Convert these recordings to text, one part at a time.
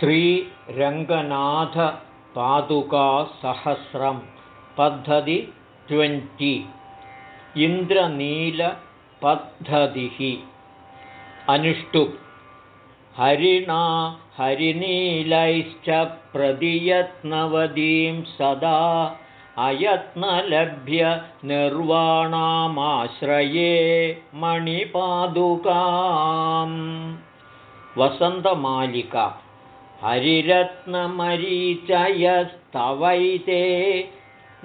श्रीरङ्गनाथपादुकासहस्रं पद्धति ट्वेण्टि। इन्द्रनीलपद्धतिः। अनुष्टु। हरिणा हरिनीलैश्च प्रतियत्नवदीं सदा अयत्नलभ्य निर्वाणामाश्रये मणिपादुकाम्। वसन्तमालिका हरिरत्नमरीचयस्तवैते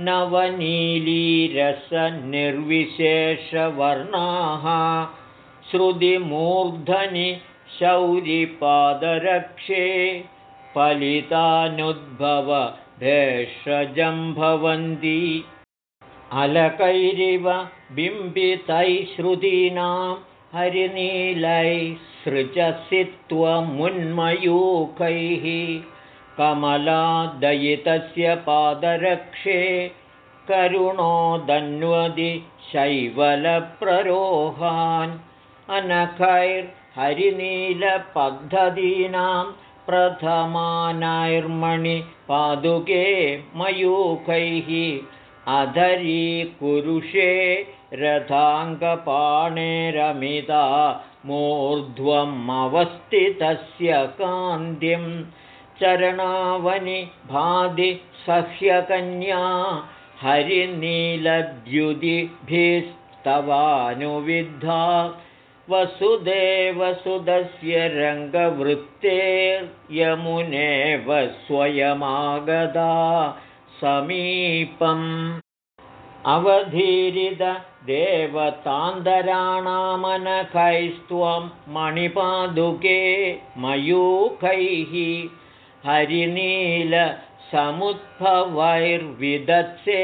नवनीलीरसनिर्विशेषवर्णाः श्रुतिमूर्धनि शौरिपादरक्षे फलितानुद्भव भेषजं भवन्ति। अलकैरिव बिम्बितैः श्रुतीनां हरिनीलैः सृजसि त्वमुन्मयूखैः कमलादयितस्य पादरक्षे करुणोदन्वदि शैवलप्ररोहान् अनखैर्हरिनीलपद्धतीनां प्रथमानैर्मणिपादुके मयूखैः अधरीकुरुषे रथाङ्गपाणेरमिता मूर्ध्वमवस्थितस्य कान्तिं चरणावनि भाति सह्यकन्या हरिनीलद्युतिभिस्तवानुविद्धा वसुदेवसुदस्य रङ्गवृत्तेर्यमुनेव स्वयमागदा समीपम् अवधीरितदेवतान्तराणामनखैस्त्वं मणिपादुके मयूखैः हरिनीलसमुद्भवैर्विदत्से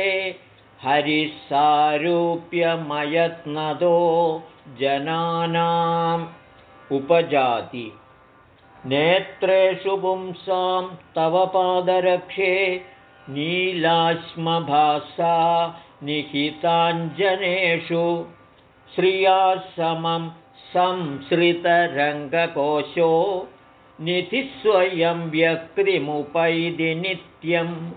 हरिसारूप्यमयत्नदो जनानाम् उपजाति नेत्रेषु पुंसां तव पादरक्षे नीलाश्मभासा निहिताञ्जनेषु श्रिया समं संसृतरङ्गकोशो निधिस्वयं व्यक्तिमुपैदि नित्यम्।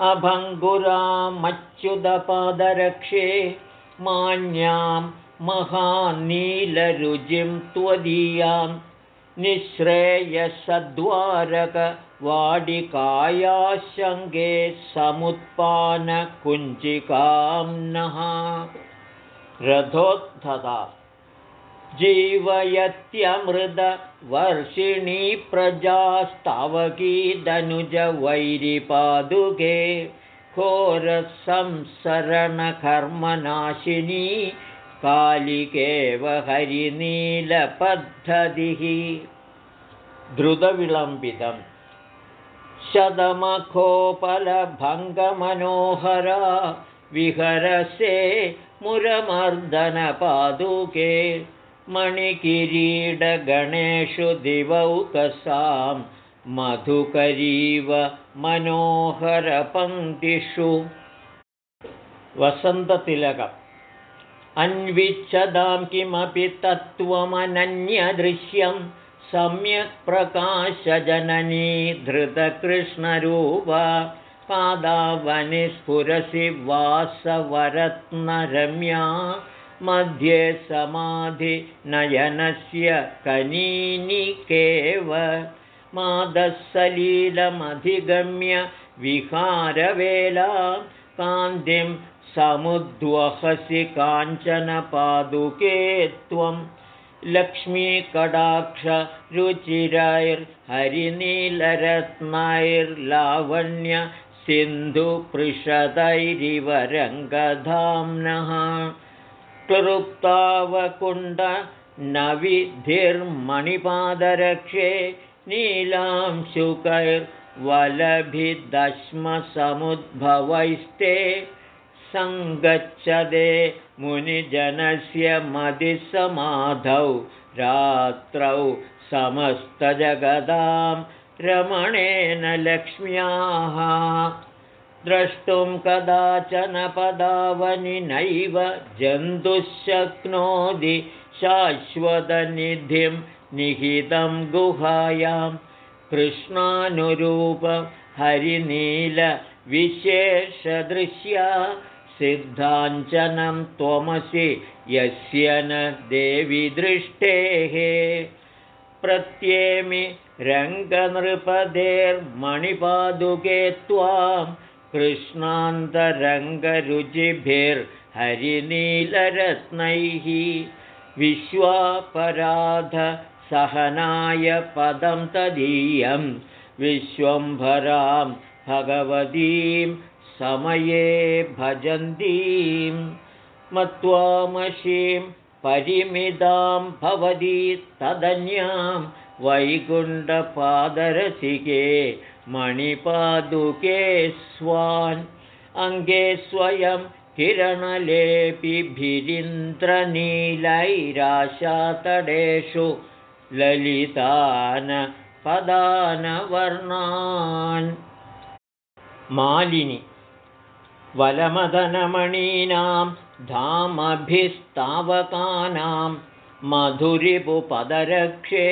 अभङ्गुरामच्युतपादरक्षे मान्यां महानीलरुजिं त्वदीयां निःश्रेयसद्वारकवाडिकायाशङ्गे समुत्पानकुञ्जिकां नः रथोत्थता। जीवयत्यमृतवर्षिणी प्रजास्तावकीदनुजवैरिपादुके घोरसंसरणकर्मनाशिनी कालिकेव हरिनीलपद्धतिः। द्रुतविलम्बितं शतमखोपलभङ्गमनोहरा विहरसे मुरमर्दनपादुके मणिकिरीडगणेषु दिवौकसां मधुकरीव मनोहरपङ्क्तिषु वसन्ततिलकम् अन्विच्छदां किमपि तत्त्वमनन्यदृश्यं सम्यक् प्रकाशजननी धृतकृष्णरूप वासवरत्नरम्या मध्ये समाधिनयनस्य कनीनिकेव मादःसलीलमधिगम्य विहारवेला कान्तिं समुद्वहसि काञ्चनपादुके त्वं लक्ष्मीकटाक्षरुचिरैर्हरिनीलरत्नैर्लावण्यसिन्धुपृषदैरिव रङ्गधाम्नः क्लृप्तावकुण्डनविधिर्मणिपादरक्षे नीलांशुकैर्वलभिदश्मसमुद्भवैस्ते सङ्गच्छदे मुनिजनस्य मदिसमाधौ रात्रौ समस्तजगदां रमणेन लक्ष्म्याः। द्रष्टुं कदाचन पदावनि नैव शाश्वतनिधिं निहितं गुहायां। कृष्णानुरूप सिद्धाञ्चनं त्वमसि यस्य न देवि दृष्टेः। प्रत्येमि रङ्गनृपदेर्मणिपादुके त्वां कृष्णान्तरङ्गरुचिभिर्हरिनीलरत्नैः। विश्वापराधसहनाय पदं तदीयं। विश्वम्भरां भगवतीं समये भजन्तीं मत्वामशीं परिमिदां भवती तदन्यां वैकुण्ठपादरसिके मणिपादुके स्वान् अङ्गे स्वयं किरणलेपिभिरिन्द्रनीलैराशातडेषु ललितान् पदानवर्णान् मालिनि वलमदनमणीनां धामभिस्तावकानां मधुरिपुपदरक्षे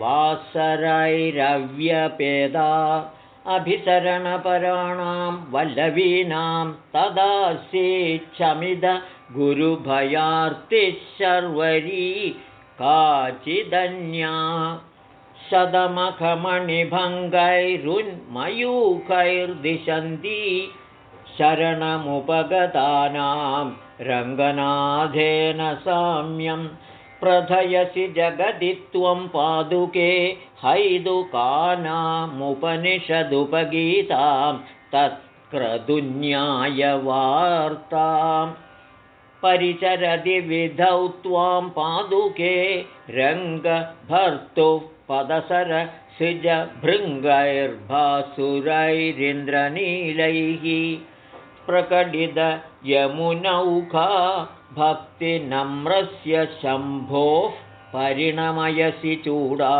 वासरैरव्यपेदा अभिसरणपराणां वल्लवीनां तदासीच्छमिद गुरुभयार्तिः शर्वरी काचिदन्या शतमखमणिभङ्गैरुन्मयूखैर्दिशन्ती शरणमुपगतानां रङ्गनाथेन साम्यं प्रथयसि जगदि त्वं पादुके हैदुकानामुपनिषदुपगीतां तत्क्रतुन्यायवार्तां परिचरति विधौ त्वां पादुके रङ्गभर्तुः पदसरसिजभृङ्गैर्भासुरैरिन्द्रनीलैः प्रकटितयमुनौखा भक्तिनम्रस्य शम्भोः परिणमयसि चूडा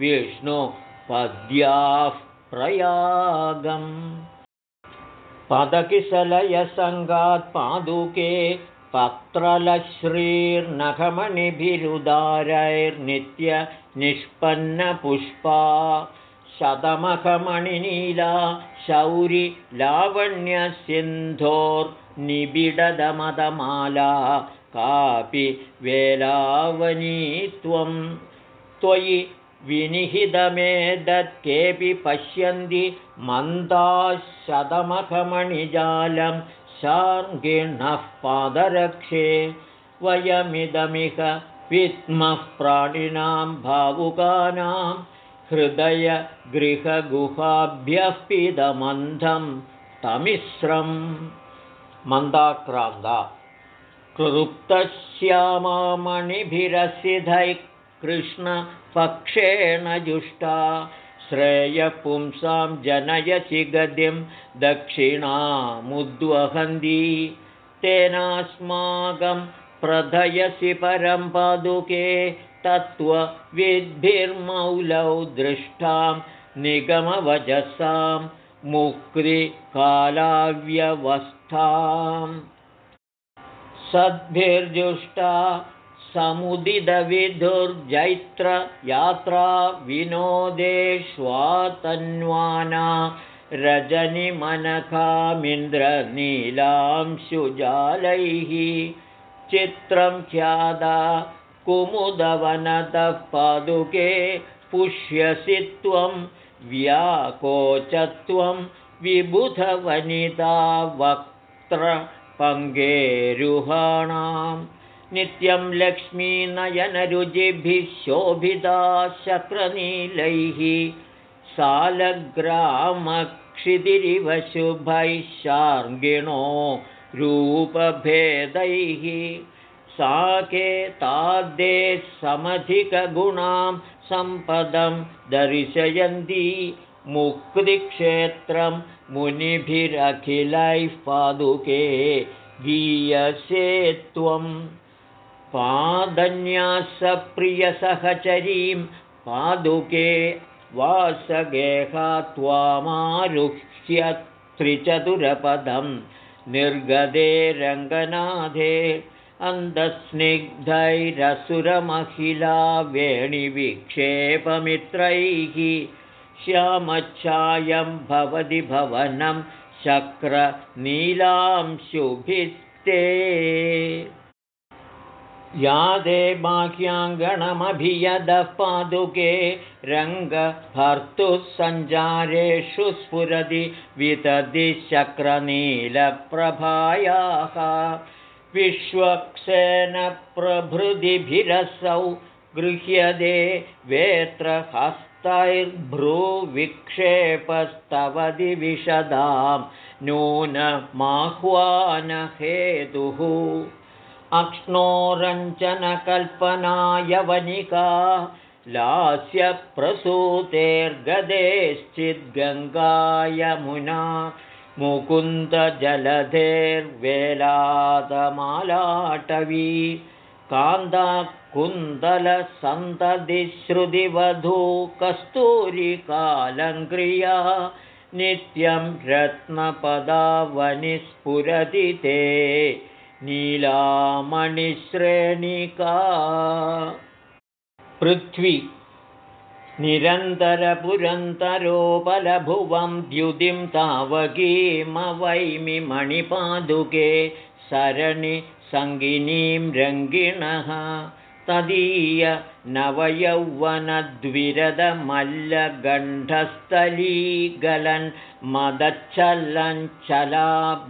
विष्णुपद्याः प्रयागम्। पदकिसलयसङ्गात् पादुके पत्रलश्रीर्नखमणिभिरुदारैर्नित्यनिष्पन्नपुष्पा शतमखमणिनीला शौरि लावण्यसिन्धोर्निबिडदमदमाला कापि वेलावनी त्वं त्वयि विनिहितमेदत्केऽपि पश्यन्ति शतमखमणिजालं शार्ङ्गिणः पादरक्षे वयमिदमिह विद्मः प्राणिनां भावुकानां हृदयगृहगुहाभ्यः पिदमन्धं तमिस्रं मन्दाक्रान्ता। कृप्तश्यामामणिभिरसिधैः कृष्णपक्षेण जुष्टा। श्रेयपुंसां जनयसि गतिं दक्षिणामुद्वहन्ती। तेनास्माकं प्रथयसि परं पादुके तत्त्वविद्भिर्मौलौ दृष्टां निगमवजसां मुक्तिकालाव्यवस्थाम् सद्भिर्जुष्टा समुदितविधुर्जैत्रयात्रा विनोदेष्वातन्वाना रजनिमनकामिन्द्रनीलांशुजालैः चित्रं ख्यादा कुमुदवनतः पादुके पुष्यसि त्वं व्याकोचत्वं विबुधवनिता वक्त्रपङ्गेरुहाणां नित्यं लक्ष्मीनयनरुचिभिः शोभिता शक्रनीलैः सालग्रामक्षितिरिव शुभैः शार्ङ्गिणो रूपभेदैः साके ताद्दे समधिकगुणां सम्पदं दर्शयन्ती मुक्तिक्षेत्रं मुनिभिरखिलैः पादुके गीयसे त्वं पादन्यासप्रियसहचरीं पादुके वासगेहा त्वामारुह्य त्रिचतुरपदं निर्गदे रङ्गनाथे अन्तस्निग्धैरसुरमहिला वेणिविक्षेपमित्रैः श्यामच्छायं भवति भवनं शक्रनीलांशुभिस्ते। यादे बाह्याङ्गणमभियदः पादुके रङ्गभर्तुः सञ्जारेषु स्फुरति वितति शक्रनीलप्रभायाः विश्वक्सेनप्रभृतिभिरसौ गृह्यते वेत्रहस्तैर्भ्रूविक्षेपस्तवदि विशदां नूनमाह्वानहेतुः। अक्ष्णोरञ्जनकल्पनायवनिका लास्यप्रसूतेर्गदेश्चिद्गङ्गायमुना मुकुन्दजलधेर्वेलादमालाटवी कान्दाकुन्दलसन्ततिश्रुतिवधू कस्तूरिकालङ्क्रिया नित्यं रत्नपदावनिस्फुरति ते नीलामणिश्रेणिका। पृथ्वी निरन्तरपुरन्तरोपलभुवं द्युतिं तावकीमवैमि मणिपादुके सरणिसङ्गिनीं रङ्गिणः तदीय नवयौवनद्विरदमल्लगण्ठस्थलीगलन् मदच्छलञ्चला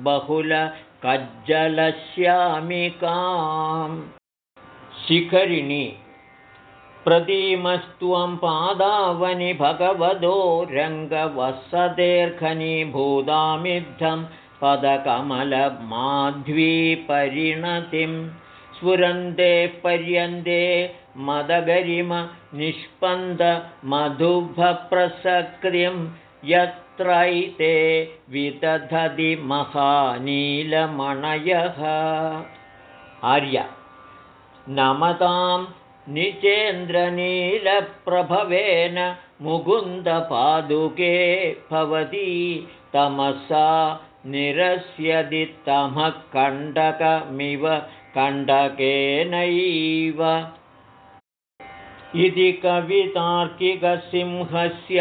बहुल कज्जलश्यामिकां शिखरिणि प्रतीमस्त्वं पादावनि भगवतो रङ्गवसतेर्घनीभूतामिद्धं पदकमलमाध्वीपरिणतिं स्फुरन्तेः पर्यन्ते मदगरिमनिष्पन्दमधुभप्रसक्तिं यत्रैते विदधति महानीलमणयः। आर्य नमतां निचेन्द्रनीलप्रभवेन मुकुन्दपादुके भवती तमसा निरस्यदि तमः कण्डकमिव कण्डकेनैव इति कवितार्किकसिंहस्य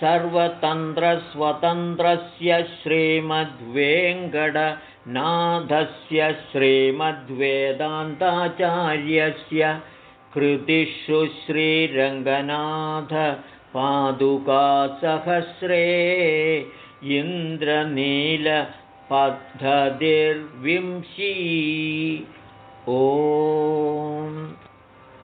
सर्वतन्त्रस्वतन्त्रस्य श्रीमद्वेङ्कटनाथस्य श्रीमद्वेदान्ताचार्यस्य कृतिषु श्रीरङ्गनाथपादुकासहस्रे इन्द्रनीलपद्धतिर्विंशी। ओ